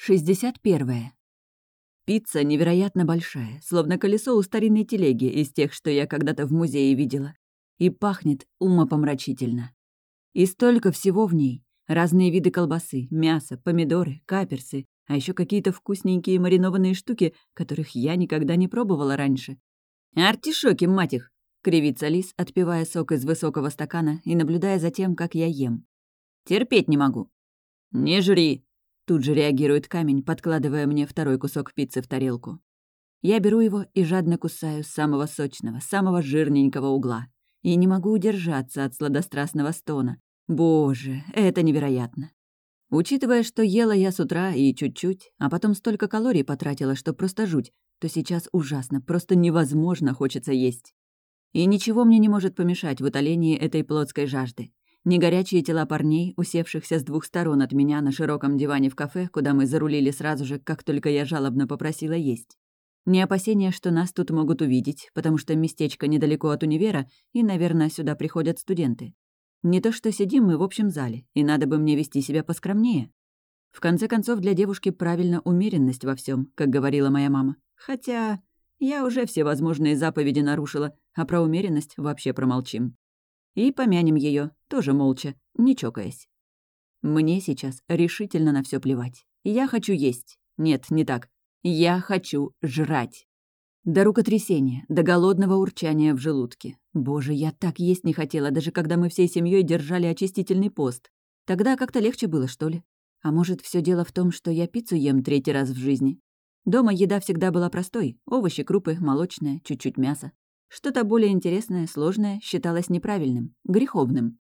61. Пицца невероятно большая, словно колесо у старинной телеги из тех, что я когда-то в музее видела. И пахнет умопомрачительно. И столько всего в ней. Разные виды колбасы, мясо, помидоры, каперсы, а еще какие-то вкусненькие маринованные штуки, которых я никогда не пробовала раньше. «Артишоки, мать их!» — кривится лис, отпивая сок из высокого стакана и наблюдая за тем, как я ем. «Терпеть не могу». «Не жри!» Тут же реагирует камень, подкладывая мне второй кусок пиццы в тарелку. Я беру его и жадно кусаю самого сочного, самого жирненького угла. И не могу удержаться от сладострастного стона. Боже, это невероятно. Учитывая, что ела я с утра и чуть-чуть, а потом столько калорий потратила, что просто жуть, то сейчас ужасно, просто невозможно хочется есть. И ничего мне не может помешать в утолении этой плотской жажды. Ни горячие тела парней, усевшихся с двух сторон от меня на широком диване в кафе, куда мы зарулили сразу же, как только я жалобно попросила есть. Ни опасения, что нас тут могут увидеть, потому что местечко недалеко от универа, и, наверное, сюда приходят студенты. Не то что сидим мы в общем зале, и надо бы мне вести себя поскромнее. В конце концов, для девушки правильно умеренность во всем, как говорила моя мама. Хотя я уже все возможные заповеди нарушила, а про умеренность вообще промолчим. И помянем ее, тоже молча, не чокаясь. Мне сейчас решительно на все плевать. Я хочу есть. Нет, не так. Я хочу жрать. До рукотрясения, до голодного урчания в желудке. Боже, я так есть не хотела, даже когда мы всей семьей держали очистительный пост. Тогда как-то легче было, что ли? А может, все дело в том, что я пиццу ем третий раз в жизни? Дома еда всегда была простой. Овощи, крупы, молочное, чуть-чуть мяса. Что-то более интересное, сложное считалось неправильным, греховным.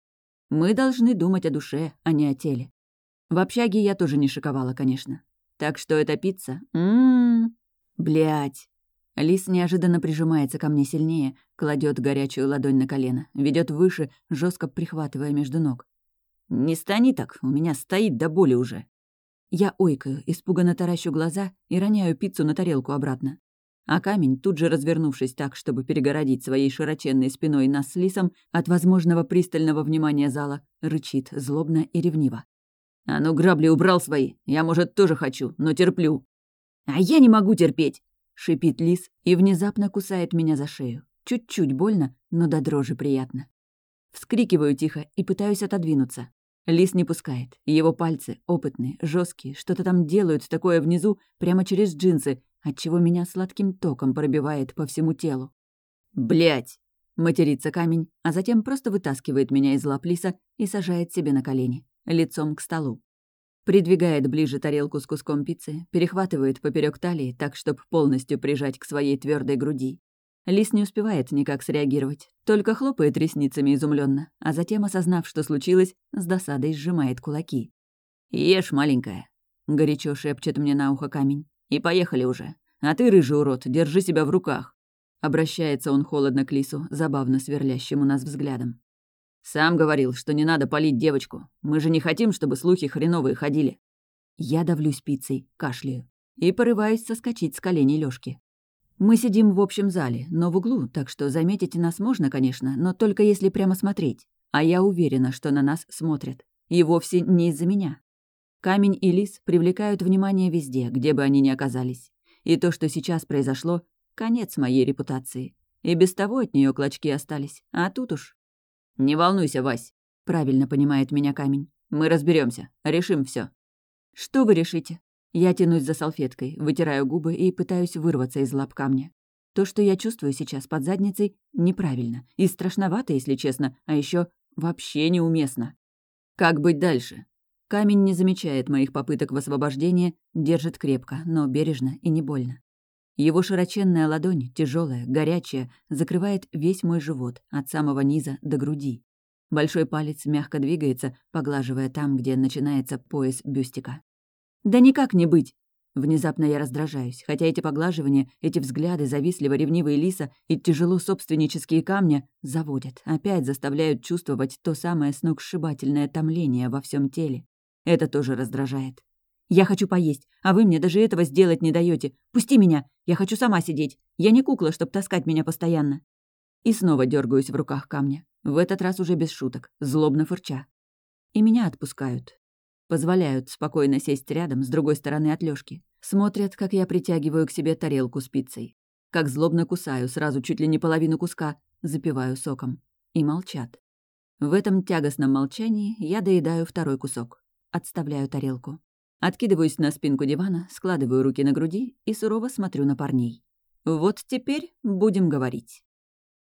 Мы должны думать о душе, а не о теле. В общаге я тоже не шиковала, конечно. Так что эта пицца... Ммм... Блядь. Лис неожиданно прижимается ко мне сильнее, кладет горячую ладонь на колено, ведет выше, жестко прихватывая между ног. «Не стани так, у меня стоит до боли уже». Я ойкаю, испуганно таращу глаза и роняю пиццу на тарелку обратно. А камень, тут же развернувшись так, чтобы перегородить своей широченной спиной нас с лисом от возможного пристального внимания зала, рычит злобно и ревниво. «А ну, грабли убрал свои! Я, может, тоже хочу, но терплю!» «А я не могу терпеть!» — шипит лис и внезапно кусает меня за шею. Чуть-чуть больно, но до дрожи приятно. Вскрикиваю тихо и пытаюсь отодвинуться. Лис не пускает. Его пальцы, опытные, жесткие, что-то там делают такое внизу, прямо через джинсы, отчего меня сладким током пробивает по всему телу. Блять! матерится камень, а затем просто вытаскивает меня из лап лиса и сажает себе на колени, лицом к столу. Придвигает ближе тарелку с куском пиццы, перехватывает поперек талии, так, чтобы полностью прижать к своей твердой груди. Лис не успевает никак среагировать, только хлопает ресницами изумленно, а затем, осознав, что случилось, с досадой сжимает кулаки. «Ешь, маленькая», — горячо шепчет мне на ухо камень. И поехали уже. А ты, рыжий урод, держи себя в руках. Обращается он холодно к лису, забавно сверлящему нас взглядом. Сам говорил, что не надо палить девочку. Мы же не хотим, чтобы слухи хреновые ходили. Я давлюсь пиццей, кашляю и порываюсь соскочить с коленей Лёшки. Мы сидим в общем зале, но в углу, так что заметить нас можно, конечно, но только если прямо смотреть. А я уверена, что на нас смотрят. И вовсе не из-за меня. Камень и лис привлекают внимание везде, где бы они ни оказались. И то, что сейчас произошло, — конец моей репутации. И без того от нее клочки остались. А тут уж... «Не волнуйся, Вась», — правильно понимает меня камень. «Мы разберемся, решим все. «Что вы решите?» Я тянусь за салфеткой, вытираю губы и пытаюсь вырваться из лап камня. То, что я чувствую сейчас под задницей, неправильно. И страшновато, если честно, а еще вообще неуместно. Как быть дальше? Камень не замечает моих попыток в освобождении, держит крепко, но бережно и не больно. Его широченная ладонь, тяжелая, горячая, закрывает весь мой живот, от самого низа до груди. Большой палец мягко двигается, поглаживая там, где начинается пояс бюстика. «Да никак не быть!» Внезапно я раздражаюсь, хотя эти поглаживания, эти взгляды завистливо-ревнивые лиса и тяжело собственнические камня заводят, опять заставляют чувствовать то самое сногсшибательное томление во всем теле. Это тоже раздражает. Я хочу поесть, а вы мне даже этого сделать не даете. Пусти меня, я хочу сама сидеть. Я не кукла, чтобы таскать меня постоянно. И снова дергаюсь в руках камня. В этот раз уже без шуток, злобно фырча. И меня отпускают. Позволяют спокойно сесть рядом с другой стороны от Лёшки. Смотрят, как я притягиваю к себе тарелку с пиццей. Как злобно кусаю сразу чуть ли не половину куска, запиваю соком. И молчат. В этом тягостном молчании я доедаю второй кусок. Отставляю тарелку. Откидываюсь на спинку дивана, складываю руки на груди и сурово смотрю на парней. Вот теперь будем говорить.